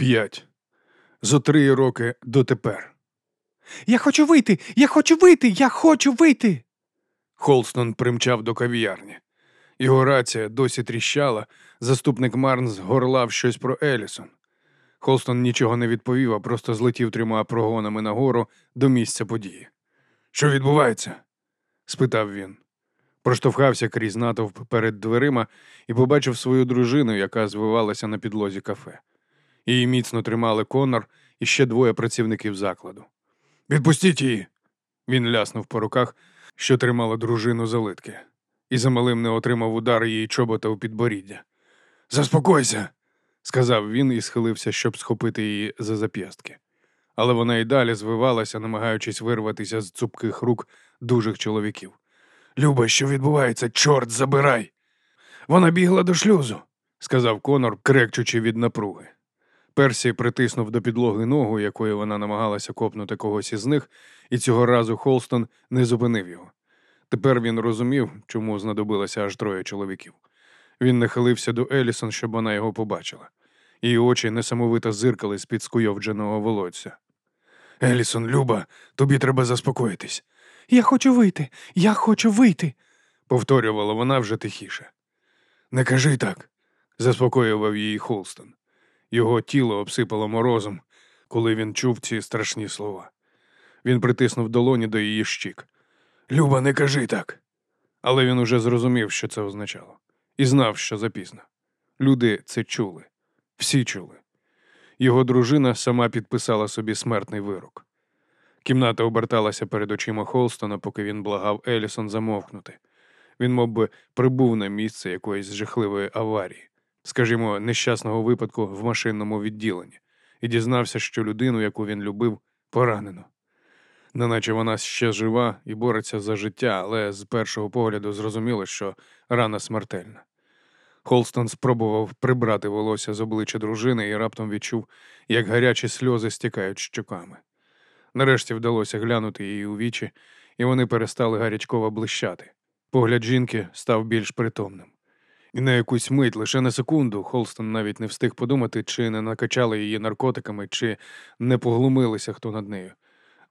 П'ять. Зо три роки дотепер. Я хочу вийти! Я хочу вийти! Я хочу вийти! Холстон примчав до кав'ярні. Його рація досі тріщала, заступник Марнс горлав щось про Елісон. Холстон нічого не відповів, а просто злетів трьома прогонами нагору до місця події. Що відбувається? спитав він. Проштовхався крізь натовп перед дверима і побачив свою дружину, яка звивалася на підлозі кафе. Її міцно тримали Конор і ще двоє працівників закладу. Відпустіть її. Він ляснув по руках, що тримала дружину за литки, і замалим не отримав удар її чобота у підборіддя. Заспокойся, сказав він і схилився, щоб схопити її за зап'ястки. Але вона й далі звивалася, намагаючись вирватися з цупких рук дужих чоловіків. Люба, що відбувається, чорт забирай. Вона бігла до шлюзу, сказав Конор, крекчучи від напруги. Персі притиснув до підлоги ногу, якою вона намагалася копнути когось із них, і цього разу Холстон не зупинив його. Тепер він розумів, чому знадобилося аж троє чоловіків. Він нахилився до Елісон, щоб вона його побачила. Її очі несамовито зиркали з під скуйовдженого волосся. Елісон, Люба, тобі треба заспокоїтись. Я хочу вийти! Я хочу вийти! повторювала вона вже тихіше. Не кажи так, заспокоював її Холстон. Його тіло обсипало морозом, коли він чув ці страшні слова. Він притиснув долоні до її щік. Люба, не кажи так. Але він уже зрозумів, що це означало, і знав, що запізно. Люди це чули, всі чули. Його дружина сама підписала собі смертний вирок. Кімната оберталася перед очима Холстона, поки він благав Елісон замовкнути. Він мов би, прибув на місце якоїсь жахливої аварії, скажімо, нещасного випадку в машинному відділенні, і дізнався, що людину, яку він любив, поранено. Неначе вона ще жива і бореться за життя, але з першого погляду зрозуміло, що рана смертельна. Холстон спробував прибрати волосся з обличчя дружини і раптом відчув, як гарячі сльози стікають щоками. Нарешті вдалося глянути її у вічі, і вони перестали гарячково блищати. Погляд жінки став більш притомним. І на якусь мить, лише на секунду, Холстон навіть не встиг подумати, чи не накачали її наркотиками, чи не поглумилися хто над нею.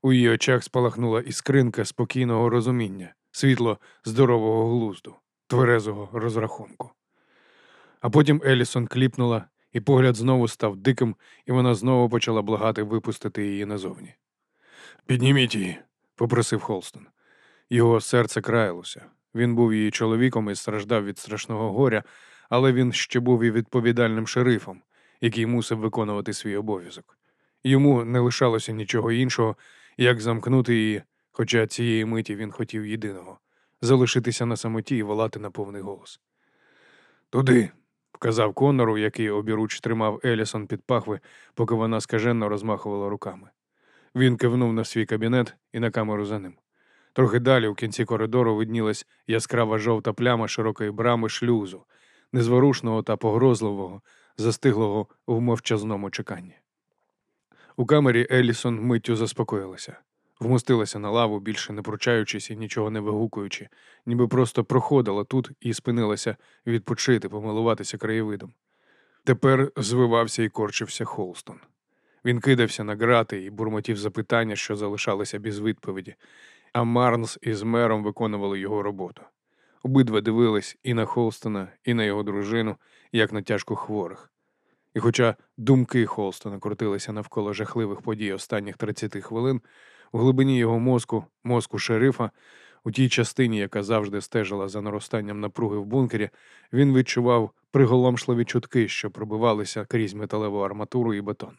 У її очах спалахнула іскринка спокійного розуміння, світло здорового глузду, тверезого розрахунку. А потім Елісон кліпнула, і погляд знову став диким, і вона знову почала благати випустити її назовні. Підніміть її, попросив Холстон. Його серце краялося. Він був її чоловіком і страждав від страшного горя, але він ще був і відповідальним шерифом, який мусив виконувати свій обов'язок. Йому не лишалося нічого іншого, як замкнути її, хоча цієї миті він хотів єдиного залишитися на самоті і волати на повний голос. Туди, вказав Конору, який обіруч тримав Елісон під пахви, поки вона скаженно розмахувала руками. Він кивнув на свій кабінет і на камеру за ним. Трохи далі, у кінці коридору, виднілась яскрава жовта пляма широкої брами шлюзу, незворушного та погрозливого, застиглого в мовчазному чеканні. У камері Елісон миттю заспокоїлася, вмостилася на лаву, більше не пручаючись і нічого не вигукуючи, ніби просто проходила тут і спинилася відпочити, помилуватися краєвидом. Тепер звивався і корчився Холстон. Він кидався на грати і бурмотів запитання, що залишалися без відповіді, а Марнс із мером виконували його роботу. Обидва дивились і на Холстона, і на його дружину, як на тяжко хворих. І хоча думки Холстона крутилися навколо жахливих подій останніх 30 хвилин, у глибині його мозку, мозку шерифа, у тій частині, яка завжди стежила за наростанням напруги в бункері, він відчував приголомшливі чутки, що пробивалися крізь металеву арматуру і бетон.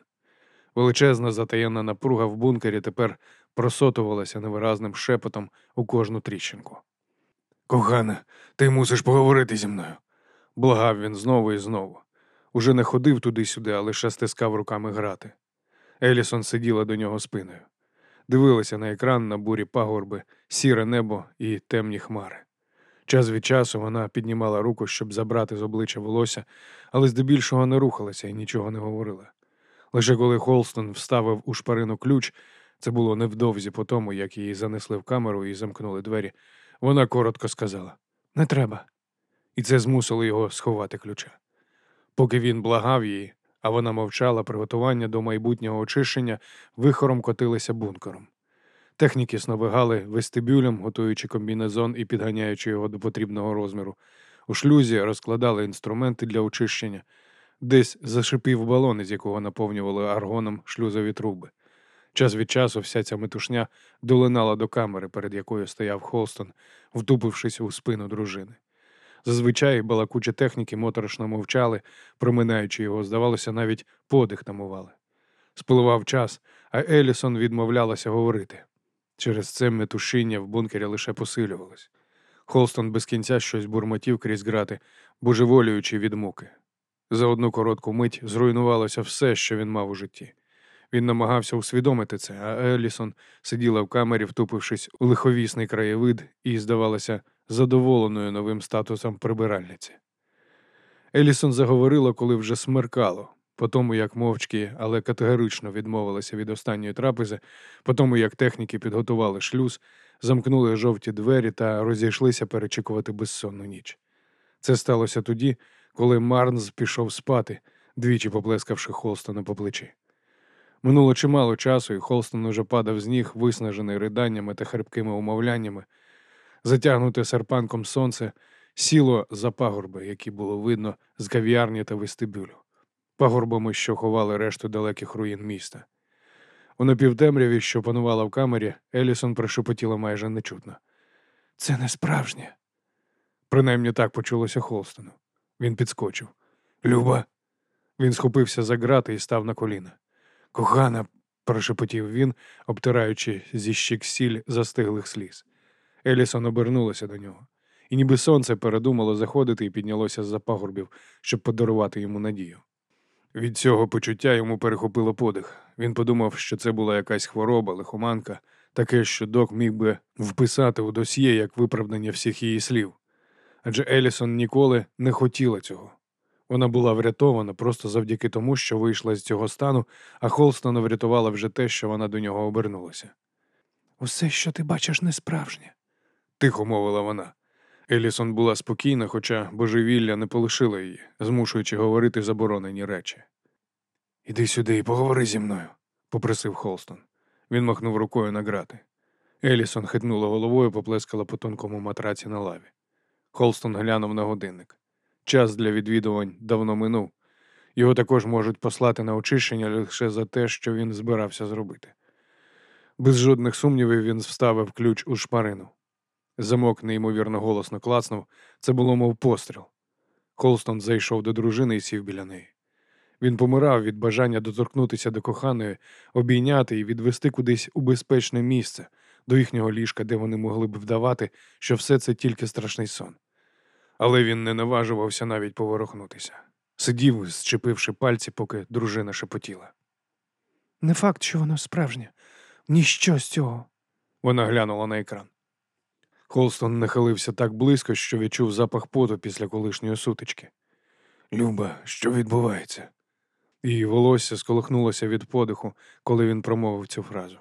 Величезна затаєнна напруга в бункері тепер просотувалася невиразним шепотом у кожну тріщинку. Кохана, ти мусиш поговорити зі мною, благав він знову і знову. Уже не ходив туди-сюди, а лише стискав руками грати. Елісон сиділа до нього спиною, дивилася на екран на бурі пагорби, сіре небо і темні хмари. Час від часу вона піднімала руку, щоб забрати з обличчя волосся, але здебільшого не рухалася і нічого не говорила. Лише коли Холстон вставив у шпарину ключ, це було невдовзі по тому, як її занесли в камеру і замкнули двері, вона коротко сказала Не треба. І це змусило його сховати ключа. Поки він благав її, А вона мовчала, приготування до майбутнього очищення вихором котилися бункером. Техніки сновигали вестибюлем, готуючи комбінезон і підганяючи його до потрібного розміру. У шлюзі розкладали інструменти для очищення. Десь зашипів балон, із якого наповнювали аргоном шлюзові труби. Час від часу вся ця метушня долинала до камери, перед якою стояв Холстон, втупившись у спину дружини. Зазвичай балакучі техніки моторошно мовчали, проминаючи його, здавалося, навіть подих тамували. Спливав час, а Елісон відмовлялася говорити. Через це метушіння в бункері лише посилювалось. Холстон без кінця щось бурмотів крізь грати, божеволюючи від муки. За одну коротку мить зруйнувалося все, що він мав у житті. Він намагався усвідомити це, а Елісон сиділа в камері, втупившись у лиховісний краєвид, і, здавалося, задоволеною новим статусом прибиральниці. Елісон заговорила, коли вже смеркало, по тому, як мовчки, але категорично відмовилася від останньої трапези, по тому, як техніки підготували шлюз, замкнули жовті двері та розійшлися перечікувати безсонну ніч. Це сталося тоді, коли Марнс пішов спати, двічі поплескавши Холстона по плечі. Минуло чимало часу, і Холстон уже падав з ніг, виснажений риданнями та хрипкими умовляннями. Затягнуте серпанком сонце сіло за пагорби, які було видно з кав'ярні та вестибюлю, пагорбами, що ховали решту далеких руїн міста. У напівтемряві, що панувала в камері, Елісон прошепотіла майже нечутно. Це не справжнє. Принаймні так почулося Холстону. Він підскочив. Люба. Він схопився за грати і став на коліна. Кохана, прошепотів він, обтираючи зі щік сіль застиглих сліз. Елісон обернулася до нього, і ніби сонце передумало заходити і піднялося з-за пагорбів, щоб подарувати йому надію. Від цього почуття йому перехопило подих. Він подумав, що це була якась хвороба, лихоманка, таке, що док міг би вписати у досьє як виправдання всіх її слів. Адже Елісон ніколи не хотіла цього. Вона була врятована просто завдяки тому, що вийшла з цього стану, а Холстона врятувала вже те, що вона до нього обернулася. Усе, що ти бачиш, не справжнє, тихо мовила вона. Елісон була спокійна, хоча божевілля не полишило її, змушуючи говорити заборонені речі. Іди сюди і поговори зі мною, попросив Холстон. Він махнув рукою на грати. Елісон хитнула головою, поплескала по тонкому матраці на лаві. Холстон глянув на годинник. Час для відвідувань давно минув. Його також можуть послати на очищення лише за те, що він збирався зробити. Без жодних сумнівів він вставив ключ у шпарину. Замок неймовірно голосно клацнув, це було мов постріл. Холстон зайшов до дружини і сів біля неї. Він помирав від бажання доторкнутися до коханої, обійняти і відвести кудись у безпечне місце, до їхнього ліжка, де вони могли б вдавати, що все це тільки страшний сон. Але він не наважувався навіть поворухнутися. Сидів, зчепивши пальці, поки дружина шепотіла. Не факт, що воно справжнє. Ніщо з цього. Вона глянула на екран. Холстон нахилився так близько, що відчув запах поту після колишньої сутички. Люба, що відбувається? Її волосся сколихнулося від подиху, коли він промовив цю фразу.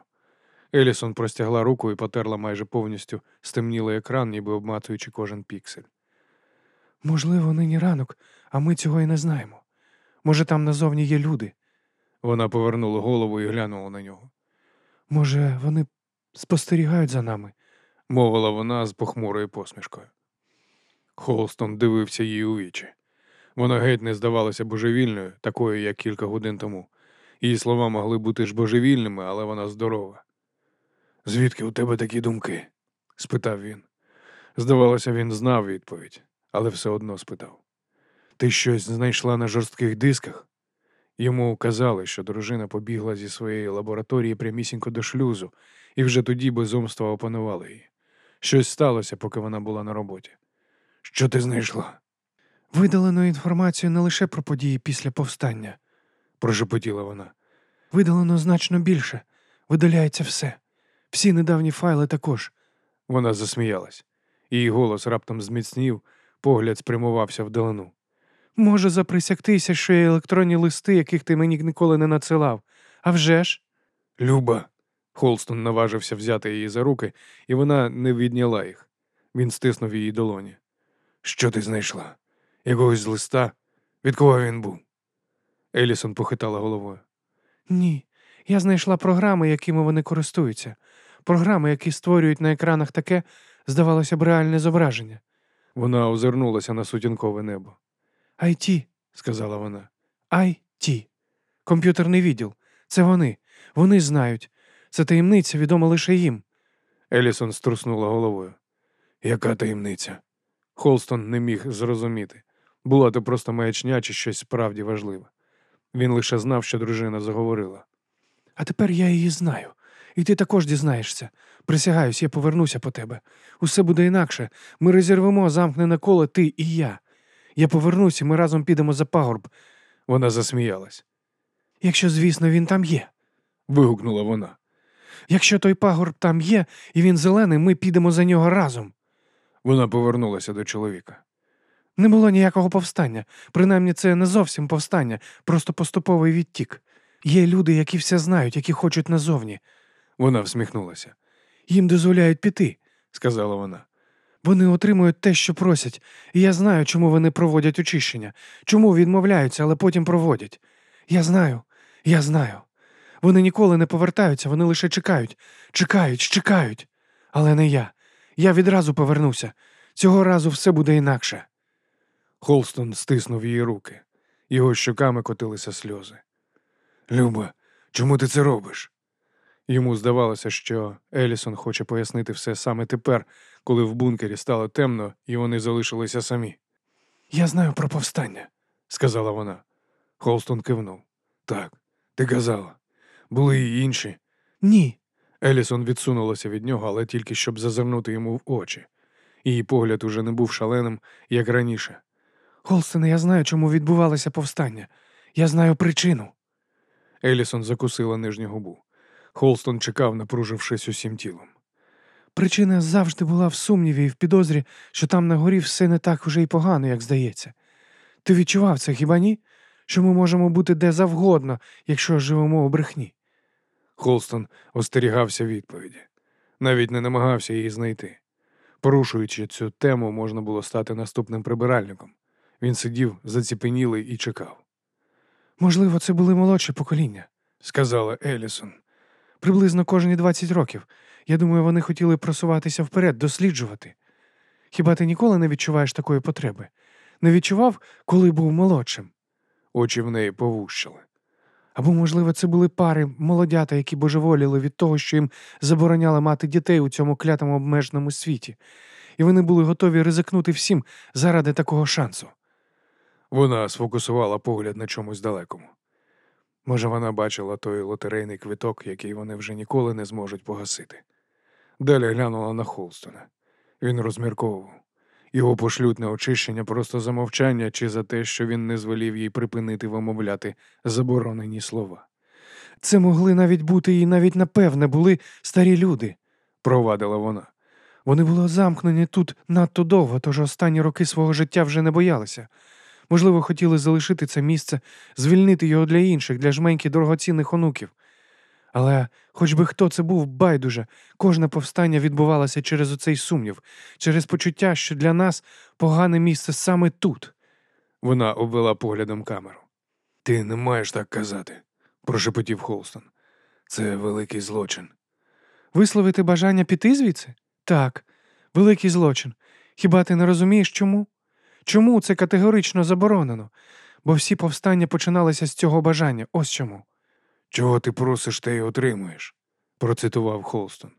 Елісон простягла руку і потерла майже повністю стемнілий екран, ніби обмацуючи кожен піксель. Можливо, нині ранок, а ми цього і не знаємо. Може, там назовні є люди. Вона повернула голову і глянула на нього. Може, вони спостерігають за нами, мовила вона з похмурою посмішкою. Холстон дивився їй у вічі. Вона геть не здавалася божевільною, такою, як кілька годин тому. Її слова могли бути ж божевільними, але вона здорова. Звідки у тебе такі думки? спитав він. Здавалося, він знав відповідь, але все одно спитав. Ти щось знайшла на жорстких дисках? Йому казали, що дружина побігла зі своєї лабораторії прямісінько до шлюзу, і вже тоді безумство опанувало її. Щось сталося, поки вона була на роботі. Що ти знайшла? Видалено інформацію не лише про події після повстання, прошепотіла вона. Видалено значно більше. Видаляється все. Всі недавні файли також. Вона засміялась. Її голос раптом зміцнів, погляд спрямувався вдалину. Може заприсягтися, що є електронні листи, яких ти мені ніколи не надсилав. А вже ж? Люба. Холстон наважився взяти її за руки, і вона не відняла їх. Він стиснув її долоні. Що ти знайшла? Якогось з листа? Від кого він був? Елісон похитала головою. Ні. Я знайшла програми, якими вони користуються. Програми, які створюють на екранах таке, здавалося б, реальне зображення. Вона озирнулася на сутінкове небо. IT, Сказала вона. IT. Комп'ютерний відділ. Це вони. Вони знають. Це таємниця відома лише їм. Елісон струснула головою. Яка таємниця? Холстон не міг зрозуміти. Була то просто маячня чи щось справді важливе. Він лише знав, що дружина заговорила. А тепер я її знаю. І ти також дізнаєшся. Присягаюсь, я повернуся по тебе. Усе буде інакше. Ми розірвемо замкнене коло ти і я. Я повернусь, і ми разом підемо за пагорб, Вона засміялась. якщо, звісно, він там є. Вигукнула вона. Якщо той пагорб там є, і він зелений, ми підемо за нього разом. Вона повернулася до чоловіка. Не було ніякого повстання. Принаймні, це не зовсім повстання, просто поступовий відтік. Є люди, які все знають, які хочуть назовні. Вона всміхнулася. Їм дозволяють піти. Сказала вона. Вони отримують те, що просять, і я знаю, чому вони проводять очищення, чому відмовляються, але потім проводять. Я знаю, я знаю. Вони ніколи не повертаються, вони лише чекають, чекають, чекають. Але не я. Я відразу повернуся. Цього разу все буде інакше. Холстон стиснув її руки. Його щоками котилися сльози. Люба, чому ти це робиш? Йому здавалося, що Елісон хоче пояснити все саме тепер, коли в бункері стало темно і вони залишилися самі, Я знаю про повстання. сказала вона. Холстон кивнув. Так, ти казала. Були й інші. Ні. Елісон відсунулася від нього, але тільки щоб зазирнути йому в очі. Її погляд уже не був шаленим, як раніше. Холстене, я знаю, чому відбувалося повстання. Я знаю причину. Елісон закусила нижню губу. Холстон чекав, напружившись усім тілом. Причина завжди була в сумніві і в підозрі, що там на горі все не так уже й погано, як здається. Ти відчував це хіба ні? Що ми можемо бути де завгодно, якщо живемо у брехні. Холстон остерігався відповіді, навіть не намагався її знайти. Порушуючи цю тему, можна було стати наступним прибиральником. Він сидів заціпенілий і чекав, Можливо, це були молодші покоління. сказала Елісон. Приблизно кожні 20 років. Я думаю, вони хотіли просуватися вперед, досліджувати. Хіба ти ніколи не відчуваєш такої потреби? Не відчував, коли був молодшим? Очі в неї повущили. Або, можливо, це були пари молодята, які божеволіли від того, що їм забороняли мати дітей у цьому клятому обмеженому світі, і вони були готові ризикнути всім заради такого шансу. Вона сфокусувала погляд на чомусь далекому. Може, вона бачила той лотерейний квиток, який вони вже ніколи не зможуть погасити. Далі глянула на Холстона. Він розмірковував. Його пошлють на очищення просто за мовчання чи за те, що він не звелів їй припинити вимовляти заборонені слова. Це могли навіть бути і навіть напевне були старі люди. Провадила вона. Вони були замкнені тут надто довго, тож останні роки свого життя вже не боялися. Можливо, хотіли залишити це місце, звільнити його для інших, для жменьки дорогоцінних онуків. Але, хоч би хто це був, байдуже, кожне повстання відбувалося через оцей сумнів, через почуття, що для нас погане місце саме тут. Вона обвела поглядом камеру. Ти не маєш так казати, прошепотів Холстон. Це великий злочин. Висловити бажання піти звідси? Так, великий злочин. Хіба ти не розумієш чому? Чому це категорично заборонено? Бо всі повстання починалися з цього бажання. Ось чому. Чого ти просиш, те й отримуєш, процитував Холстон.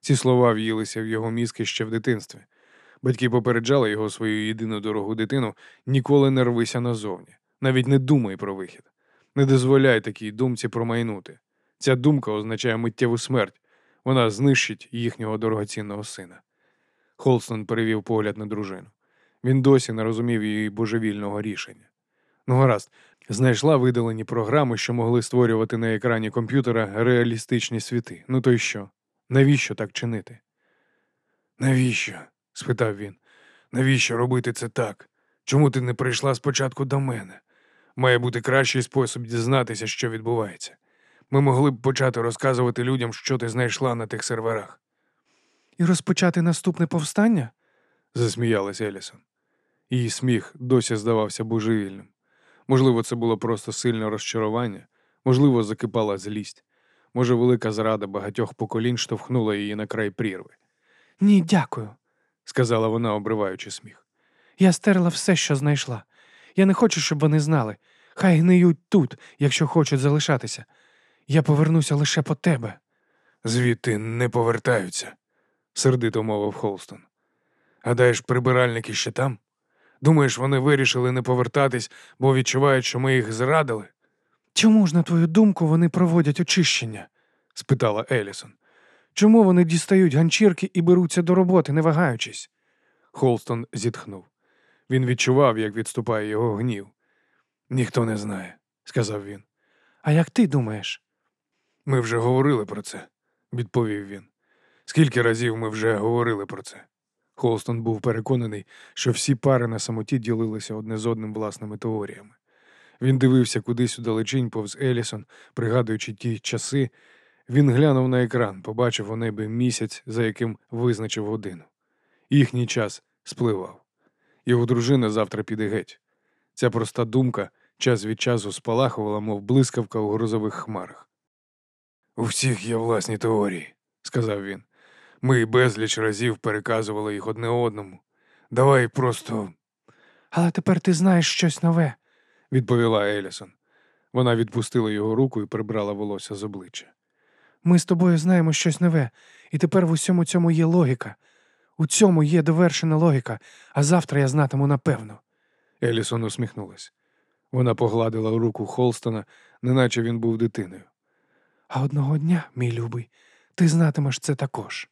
Ці слова в'їлися в його мізки ще в дитинстві. Батьки попереджали його свою єдину дорогу дитину ніколи не рвися назовні, навіть не думай про вихід. Не дозволяй такій думці промайнути. Ця думка означає миттєву смерть, вона знищить їхнього дорогоцінного сина. Холстон перевів погляд на дружину. Він досі не розумів її божевільного рішення. Ну, гаразд, знайшла видалені програми, що могли створювати на екрані комп'ютера реалістичні світи. Ну то й що? Навіщо так чинити? Навіщо? спитав він. Навіщо робити це так? Чому ти не прийшла спочатку до мене? Має бути кращий спосіб дізнатися, що відбувається. Ми могли б почати розказувати людям, що ти знайшла на тих серверах, І розпочати наступне повстання? засміялась Елісон. Її сміх досі здавався божевільним. Можливо, це було просто сильне розчарування, можливо, закипала злість. Може, велика зрада багатьох поколінь штовхнула її на край прірви, Ні, дякую. сказала вона, обриваючи сміх. Я стерла все, що знайшла. Я не хочу, щоб вони знали. Хай гниють тут, якщо хочуть залишатися. Я повернуся лише по тебе. Звідти не повертаються, сердито мовив Холстон. Гадаєш, прибиральники ще там? Думаєш, вони вирішили не повертатись, бо відчувають, що ми їх зрадили? Чому ж, на твою думку, вони проводять очищення? спитала Елісон. Чому вони дістають ганчірки і беруться до роботи, не вагаючись? Холстон зітхнув. Він відчував, як відступає його гнів. Ніхто не знає, сказав він. А як ти думаєш? Ми вже говорили про це, відповів він. Скільки разів ми вже говорили про це? Холстон був переконаний, що всі пари на самоті ділилися одне з одним власними теоріями. Він дивився кудись удалечінь повз Елісон, пригадуючи ті часи. Він глянув на екран, побачив у небі місяць, за яким визначив годину. Їхній час спливав. Його дружина завтра піде геть. Ця проста думка час від часу спалахувала, мов блискавка у грозових хмарах. У всіх є власні теорії, сказав він. Ми безліч разів переказували їх одне одному. Давай просто, Але тепер ти знаєш щось нове. відповіла Елісон. Вона відпустила його руку і прибрала волосся з обличчя. Ми з тобою знаємо щось нове, і тепер в усьому цьому є логіка. У цьому є довершена логіка, а завтра я знатиму напевно. Елісон усміхнулась. Вона погладила руку Холстона, неначе він був дитиною. А одного дня, мій любий, ти знатимеш це також.